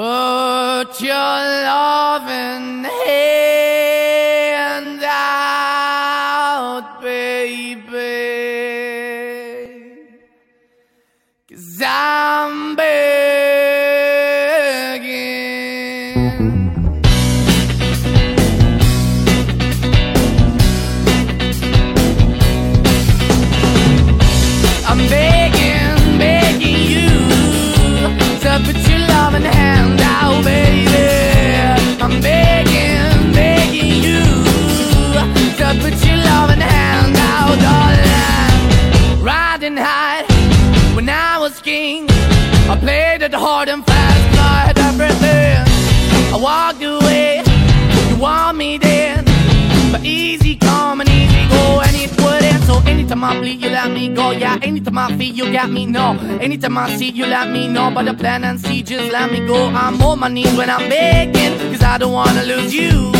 Put your love in hand Riding high when I was king, I played it hard and fast, I everything. I walked away, you want me then, but easy come and easy go, and it wouldn't. So anytime I bleed, you let me go. Yeah, anytime I feel, you got me. No, anytime I see, you let me know. But the plan and see, just let me go. I'm on my knees when I'm begging, cause I don't wanna lose you.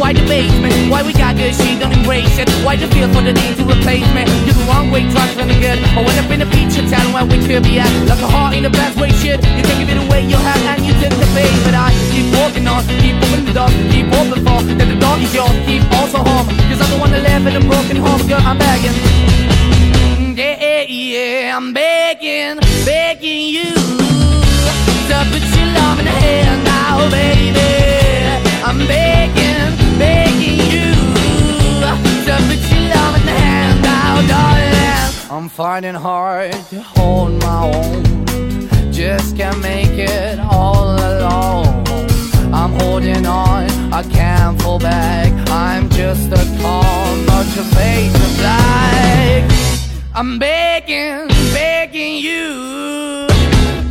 why the basement, why we got good, she don't embrace it. Why the feel for the need to replace me? You're the wrong way, trying to good. I went up in a feature town where we could be at. Like a heart in a best way, shit. You can give it away, you have, and you take the bait. But I keep walking on, keep moving the door, keep open for that the dog is yours, keep also home. Cause I'm the one that live in a broken home, girl, I'm begging. Yeah, yeah, I'm begging, begging you to put your love in the hand now, baby. I'm finding hard to hold my own, just can't make it all alone. I'm holding on, I can't fall back. I'm just a call, but your face is black. I'm begging, begging you.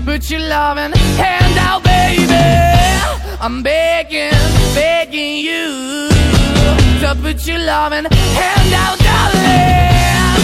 Put your loving hand out, baby. I'm begging, begging you. To put your loving hand out,